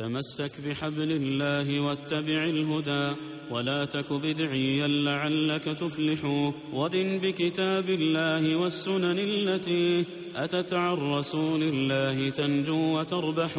تمسك بحبل الله واتبع الهدى ولا تك بدعيا لعلك تفلح. ودن بكتاب الله والسنن التي أتت عن رسول الله تنجو وتربح.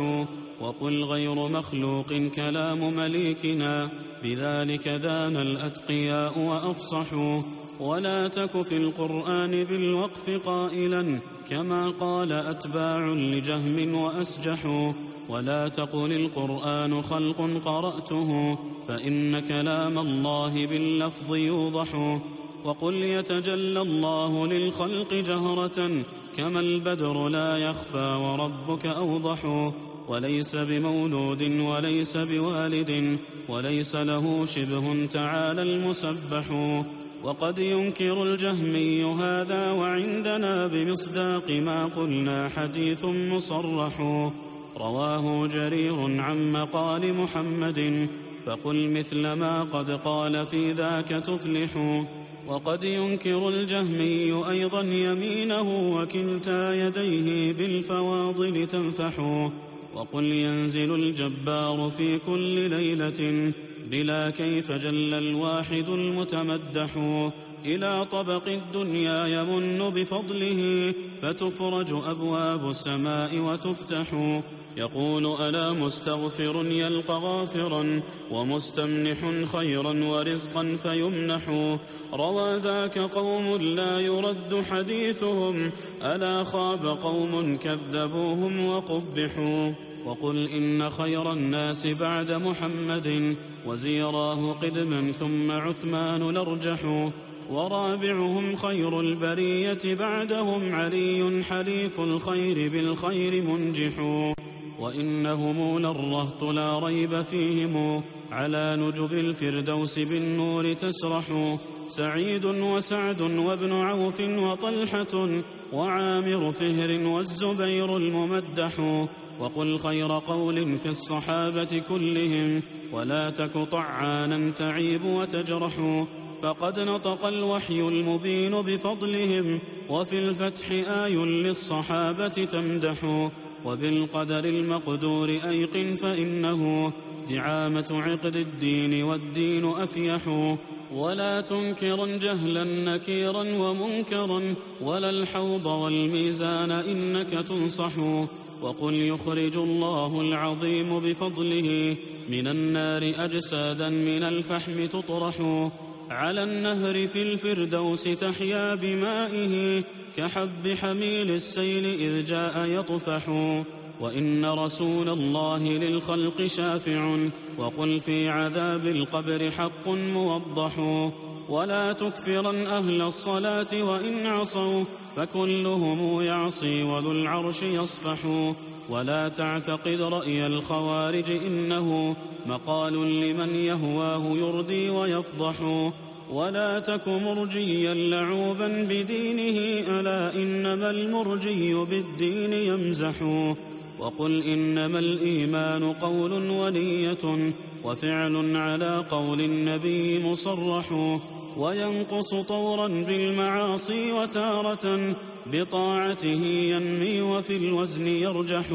وقل غير مخلوق كلام مليكنا بذلك دان الأتقياء وأفصحوا ولا تك في القرآن بالوقف قائلا كما قال أتباع لجهم وأسجحوا ولا تقل القرآن خلق قرأته فإن كلام الله باللفظ يوضح وقل يتجلى الله للخلق جهرة كما البدر لا يخفى وربك أوضح وليس بمولود وليس بوالد وليس له شبه تعالى المسبح وقد ينكر الجهمي هذا وعندنا بمصداق ما قلنا حديث مصرح. رواه جرير عن مقال محمد. فقل مثل ما قد قال في ذاك تفلح. وقد ينكر الجهمي أيضا يمينه وكلتا يديه بالفواضل تنفح وقل ينزل الجبار في كل ليلة. بلا كيف جل الواحد المتمدح. إلى طبق الدنيا يمن بفضله فتفرج أبواب السماء وتفتح. يقول ألا مستغفر يلقى غافرا ومستمنح خيرا ورزقا فيمنح. روى ذاك قوم لا يرد حديثهم ألا خاب قوم كذبوهم وقبحوا. وقل إن خير الناس بعد محمد وزيراه قدما ثم عثمان الأرجح ورابعهم خير البرية بعدهم علي حليف الخير بالخير منجح وإنهم للرهط لا ريب فيهم على نجب الفردوس بالنور تسرح سعيد وسعد وابن عوف وطلحة وعامر فهر والزبير الممدح. وقل خير قول في الصحابة كلهم ولا تك طعانا تعيب وتجرح. فقد نطق الوحي المبين بفضلهم وفي الفتح آي للصحابة تمدح. وبالقدر المقدور أيقن فإنه دعامة عقد الدين والدين أفيح. ولا تنكرا جهلا نكيرا ومنكرا. ولا الحوض والميزان إنك تنصح. وقل يخرج الله العظيم بفضله. من النار أجسادا من الفحم تطرح. على النهر في الفردوس تحيا بمائه. كحب حميل السيل إذ جاء يطفح. وإن رسول الله للخلق شافع وقل في عذاب القبر حق موضح. ولا تكفرا أهل الصلاة وإن عصوا فكلهم يعصي وذو العرش يصفح. ولا تعتقد رأي الخوارج إنه مقال لمن يهواه يردي ويفضح. ولا تك مرجيا لعوبا بدينه ألا إنما المرجي بالدين يمزح. وقل إنما الإيمان قول ونية وفعل على قول النبي مصرح وينقص طورا بالمعاصي وتارة بطاعته ينمي وفي الوزن يرجح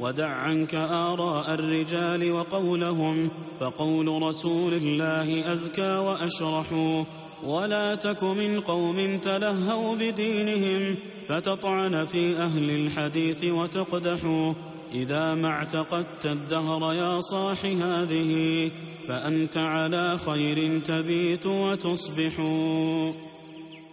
ودع عنك آراء الرجال وقولهم فقول رسول الله أزكى وأشرح ولا تك من قوم تلهوا بدينهم فتطعن في أهل الحديث وتقدح إذا ما اعتقدت الدهر يا صاح هذه فأنت على خير تبيت وتصبح.